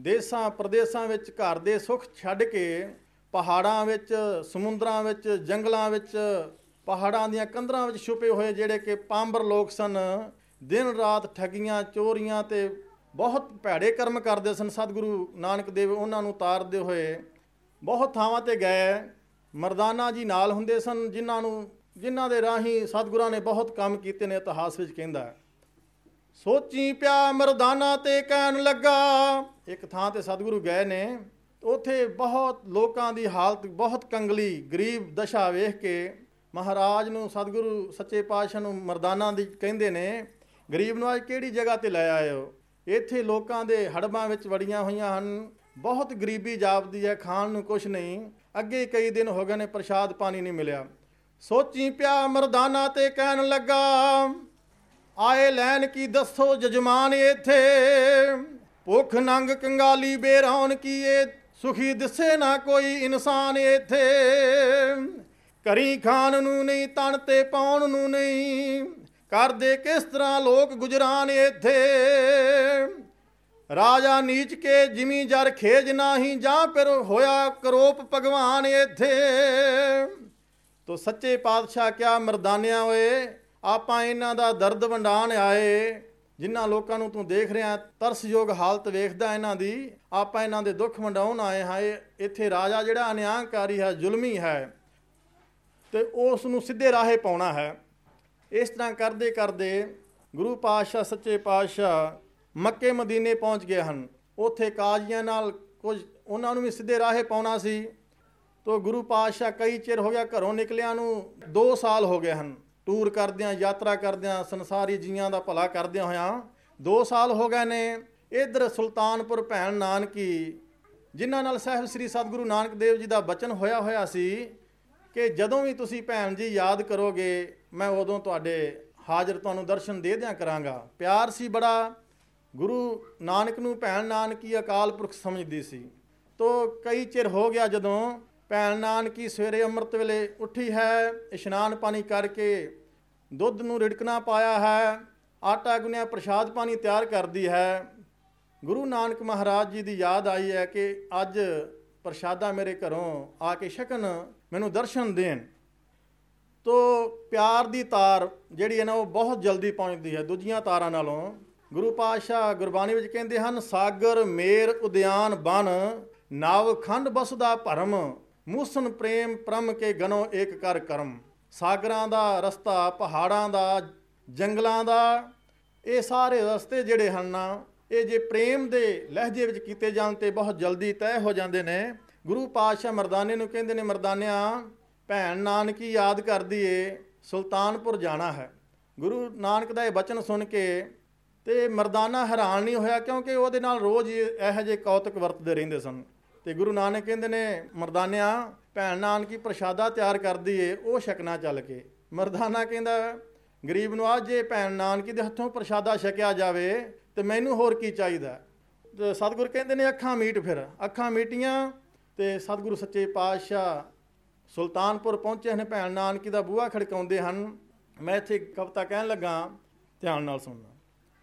ਦੇਸਾਂ ਪ੍ਰਦੇਸਾਂ ਵਿੱਚ ਘਰ ਦੇ ਸੁੱਖ ਛੱਡ ਕੇ ਪਹਾੜਾਂ ਵਿੱਚ, ਸਮੁੰਦਰਾਂ ਵਿੱਚ, ਜੰਗਲਾਂ ਵਿੱਚ, ਪਹਾੜਾਂ ਦੀਆਂ ਕੰਧਰਾਂ ਵਿੱਚ ਛੁਪੇ ਹੋਏ ਜਿਹੜੇ ਕਿ ਪਾਂਬਰ ਲੋਕ ਸਨ, ਦਿਨ ਰਾਤ ਠੱਗੀਆਂ, ਚੋਰੀਆਂ ਤੇ ਬਹੁਤ ਭੈੜੇ ਕਰਮ ਕਰਦੇ ਸਨ। ਸਤਿਗੁਰੂ ਨਾਨਕ ਦੇਵ ਉਹਨਾਂ ਨੂੰ ਤਾਰਦੇ ਹੋਏ ਬਹੁਤ ਥਾਵਾਂ ਤੇ ਗਏ। ਮਰਦਾਨਾ ਜੀ ਨਾਲ ਹੁੰਦੇ ਸਨ, ਜਿਨ੍ਹਾਂ ਨੂੰ, ਜਿਨ੍ਹਾਂ ਦੇ ਰਾਹੀਂ ਸਤਿਗੁਰਾਂ ਨੇ ਬਹੁਤ ਕੰਮ ਕੀਤੇ ਨੇ ਇਤਿਹਾਸ ਵਿੱਚ ਕਹਿੰਦਾ ਸੋਚੀ ਪਿਆ ਮਰਦਾਨਾ ਤੇ ਕਹਿਣ ਲੱਗਾ। ਇੱਕ ਥਾਂ ਤੇ ਸਤਿਗੁਰੂ ਗਏ ਨੇ। ਉਥੇ ਬਹੁਤ ਲੋਕਾਂ ਦੀ ਹਾਲਤ ਬਹੁਤ ਕੰਗਲੀ, ਗਰੀਬ ਦਸ਼ਾ ਵੇਖ ਕੇ ਮਹਾਰਾਜ ਨੂੰ ਸਤਿਗੁਰੂ ਸੱਚੇ ਪਾਤਸ਼ਾਹ ਨੂੰ ਮਰਦਾਨਾ ਦੀ ਕਹਿੰਦੇ ਨੇ, ਗਰੀਬ ਨੂੰ ਅੱਜ ਕਿਹੜੀ ਜਗ੍ਹਾ ਤੇ ਲੈ ਆਇਓ ਇੱਥੇ ਲੋਕਾਂ ਦੇ ਹੜਬਾਂ ਵਿੱਚ ਵੜੀਆਂ ਹੋਈਆਂ ਹਨ। ਬਹੁਤ ਗਰੀਬੀ ਜਾਪਦੀ ਹੈ, ਖਾਣ ਨੂੰ ਕੁਝ ਨਹੀਂ। ਅੱਗੇ ਕਈ ਦਿਨ ਹੋ ਗਏ ਨੇ, ਪ੍ਰਸ਼ਾਦ ਪਾਣੀ ਨਹੀਂ ਮਿਲਿਆ। ਸੋਚੀ ਪਿਆ ਮਰਦਾਨਾ ਤੇ ਕਹਿਣ ਲੱਗਾ ਆਏ ਲੈਣ ਕੀ ਦੱਸੋ ਜਜਮਾਨ ਇੱਥੇ ਭੁੱਖ ਨੰਗ ਕੰਗਾਲੀ ਬੇਰੌਨ ਕੀ ਏ? ਸੁਖੀ ਦਿਸੇ ਨਾ ਕੋਈ ਇਨਸਾਨ ਇੱਥੇ ਕਰੀ ਖਾਣ ਨੂੰ ਨਹੀਂ ਤਣ ਤੇ ਪਾਉਣ ਨੂੰ ਨਹੀਂ। ਕਰਦੇ ਕਿਸ ਤਰ੍ਹਾਂ ਲੋਕ ਗੁਜਰਾਨ ਇੱਥੇ ਰਾਜਾ ਨੀਚ ਕੇ ਜਿਮੀ ਜਰ ਖੇਜ ਨਾਹੀ, ਜਾਂ ਫਿਰ ਹੋਇਆ ਕਰੋਪ ਭਗਵਾਨ ਇੱਥੇ ਤੋ ਸੱਚੇ ਪਾਤਸ਼ਾਹ ਕਿਆ ਮਰਦਾਨਿਆ ਓਏ ਆਪਾਂ ਇਹਨਾਂ ਦਾ ਦਰਦ ਵੰਡਾਣ ਆਏ, ਜਿਨ੍ਹਾਂ ਲੋਕਾਂ ਨੂੰ ਤੂੰ ਦੇਖ ਰਿਹਾ, ਤਰਸਯੋਗ ਹਾਲਤ ਵੇਖਦਾ ਇਹਨਾਂ ਦੀ, ਆਪਾਂ ਇਹਨਾਂ ਦੇ ਦੁੱਖ ਵੰਡਾਉਣ ਆਏ ਹਾਂ ਇਹ ਇੱਥੇ ਰਾਜਾ ਜਿਹੜਾ ਅਨਿਆਂਕਾਰੀ ਹੈ, ਜ਼ੁਲਮੀ ਹੈ, ਤੇ ਉਸ ਨੂੰ ਸਿੱਧੇ ਰਾਹੇ ਪਾਉਣਾ ਹੈ। ਇਸ ਤਰ੍ਹਾਂ ਕਰਦੇ ਕਰਦੇ ਗੁਰੂ ਪਾਤਸ਼ਾਹ, ਸੱਚੇ ਪਾਤਸ਼ਾਹ ਮੱਕੇ ਮਦੀਨੇ ਪਹੁੰਚ ਗਏ ਹਨ। ਉੱਥੇ ਕਾਜ਼ੀਆਂ ਨਾਲ ਕੁਝ ਉਹਨਾਂ ਨੂੰ ਵੀ ਸਿੱਧੇ ਰਾਹੇ ਪਾਉਣਾ ਸੀ। ਤੋ ਗੁਰੂ ਪਾਤਸ਼ਾਹ ਕਈ ਚਿਰ ਹੋ ਗਿਆ ਘਰੋਂ ਨਿਕਲਿਆਂ ਨੂੰ 2 ਸਾਲ ਹੋ ਗਏ ਹਨ। ਟੂਰ ਕਰਦਿਆਂ, ਯਾਤਰਾ ਕਰਦਿਆਂ, ਸੰਸਾਰੀ ਜੀਆਂ ਦਾ ਭਲਾ ਕਰਦਿਆਂ ਹੋਇਆਂ 2 ਸਾਲ ਹੋ ਗਏ ਨੇ ਇਧਰ ਸੁਲਤਾਨਪੁਰ ਭੈਣ ਨਾਨਕੀ, ਜਿਨ੍ਹਾਂ ਨਾਲ ਸਾਹਿਬ ਸ੍ਰੀ ਸਤਿਗੁਰੂ ਨਾਨਕ ਦੇਵ ਜੀ ਦਾ ਬਚਨ ਹੋਇਆ ਹੋਇਆ ਸੀ ਕਿ ਜਦੋਂ ਵੀ ਤੁਸੀਂ ਭੈਣ ਜੀ ਯਾਦ ਕਰੋਗੇ, ਮੈਂ ਉਦੋਂ ਤੁਹਾਡੇ ਹਾਜ਼ਰ ਤੁਹਾਨੂੰ ਦਰਸ਼ਨ ਦੇ ਦਿਆਂ ਕਰਾਂਗਾ। ਪਿਆਰ ਸੀ ਬੜਾ, ਗੁਰੂ ਨਾਨਕ ਨੂੰ ਭੈਣ ਨਾਨਕੀ ਅਕਾਲ ਪੁਰਖ ਸਮਝਦੀ ਸੀ। ਤੋ ਕਈ ਚਿਰ ਹੋ ਗਿਆ ਜਦੋਂ ਭੈਣ ਨਾਨਕੀ ਸਵੇਰੇ ਅੰਮ੍ਰਿਤ ਵੇਲੇ ਉੱਠੀ ਹੈ, ਇਸ਼ਨਾਨ ਪਾਣੀ ਕਰਕੇ ਦੁੱਧ ਨੂੰ ਰਿੜਕਣਾ ਪਾਇਆ ਹੈ, ਆਟਾ ਗੁੰਨਿਆ ਪ੍ਰਸ਼ਾਦ ਪਾਣੀ ਤਿਆਰ ਕਰਦੀ ਹੈ। ਗੁਰੂ ਨਾਨਕ ਮਹਾਰਾਜ ਜੀ ਦੀ ਯਾਦ ਆਈ ਹੈ ਕਿ ਅੱਜ ਪ੍ਰਸ਼ਾਦਾ ਮੇਰੇ ਘਰੋਂ ਆ ਕੇ ਛਕਣ ਮੈਨੂੰ ਦਰਸ਼ਨ ਦੇਣ। ਤੋ ਪਿਆਰ ਦੀ ਤਾਰ ਜਿਹੜੀ ਹੈ ਨਾ ਉਹ ਬਹੁਤ ਜਲਦੀ ਪਹੁੰਚਦੀ ਹੈ ਦੂਜੀਆਂ ਤਾਰਾਂ ਨਾਲੋਂ। ਗੁਰੂ ਪਾਤਸ਼ਾਹ ਗੁਰਬਾਣੀ ਵਿੱਚ ਕਹਿੰਦੇ ਹਨ, ਸਾਗਰ, ਮੇਰ, ਉਦਿਆਨ, ਬਨ, ਨਾਵ, ਖੰਡ ਬਸਦਾ ਭਰਮ। ਮੂਸਨ ਪ੍ਰੇਮ ਪ੍ਰਮ ਕੇ ਗਨੋ ਏਕ ਕਰ ਕਰਮ। ਸਾਗਰਾਂ ਦਾ ਰਸਤਾ, ਪਹਾੜਾਂ ਦਾ, ਜੰਗਲਾਂ ਦਾ, ਇਹ ਸਾਰੇ ਰਸਤੇ ਜਿਹੜੇ ਹਨ ਨਾ, ਇਹ ਜੇ ਪ੍ਰੇਮ ਦੇ ਲਹਿਜੇ ਵਿੱਚ ਕੀਤੇ ਜਾਣ ਤੇ ਬਹੁਤ ਜਲਦੀ ਤੈਅ ਹੋ ਜਾਂਦੇ ਨੇ। ਗੁਰੂ ਪਾਤਸ਼ਾਹ ਮਰਦਾਨੇ ਨੂੰ ਕਹਿੰਦੇ ਨੇ, ਮਰਦਾਨਿਆਂ, ਭੈਣ ਨਾਨਕੀ ਯਾਦ ਕਰਦੀ ਏ ਸੁਲਤਾਨਪੁਰ ਜਾਣਾ ਹੈ। ਗੁਰੂ ਨਾਨਕ ਦਾ ਇਹ ਬਚਨ ਸੁਣ ਕੇ ਤੇ ਮਰਦਾਨਾ ਹੈਰਾਨ ਨਹੀਂ ਹੋਇਆ ਕਿਉਂਕਿ ਉਹਦੇ ਨਾਲ ਰੋਜ਼ ਹੀ ਇਹੋ ਜਿਹੇ ਕੌਤਕ ਵਰਤਦੇ ਰਹਿੰਦੇ ਸਨ। ਤੇ ਗੁਰੂ ਨਾਨਕ ਕਹਿੰਦੇ ਨੇ, ਮਰਦਾਨਿਆਂ, ਭੈਣ ਨਾਨਕੀ ਪ੍ਰਸ਼ਾਦਾ ਤਿਆਰ ਕਰਦੀ ਏ ਉਹ ਛਕਣਾ ਚੱਲ ਕੇ। ਮਰਦਾਨਾ ਕਹਿੰਦਾ, ਗਰੀਬ ਨੂੰ ਅੱਜ ਜੇ ਭੈਣ ਨਾਨਕੀ ਦੇ ਹੱਥੋਂ ਪ੍ਰਸ਼ਾਦਾ ਛਕਿਆ ਜਾਵੇ, ਤੇ ਮੈਨੂੰ ਹੋਰ ਕੀ ਚਾਹੀਦਾ? ਤੇ ਸਤਿਗੁਰ ਕਹਿੰਦੇ ਨੇ, ਅੱਖਾਂ ਮੀਟ ਫਿਰ। ਅੱਖਾਂ ਮੀਟੀਆਂ ਤੇ ਸਤਿਗੁਰੂ ਸੱਚੇ ਪਾਤਸ਼ਾਹ ਸੁਲਤਾਨਪੁਰ ਪਹੁੰਚੇ ਨੇ ਭੈਣ ਨਾਨਕੀ ਦਾ ਬੂਹਾ ਖੜਕਾਉਂਦੇ ਹਨ। ਮੈਂ ਇੱਥੇ ਕਵਿਤਾ ਕਹਿਣ ਲੱਗਾ, ਧਿਆਨ ਨਾਲ ਸੁਣਨਾ।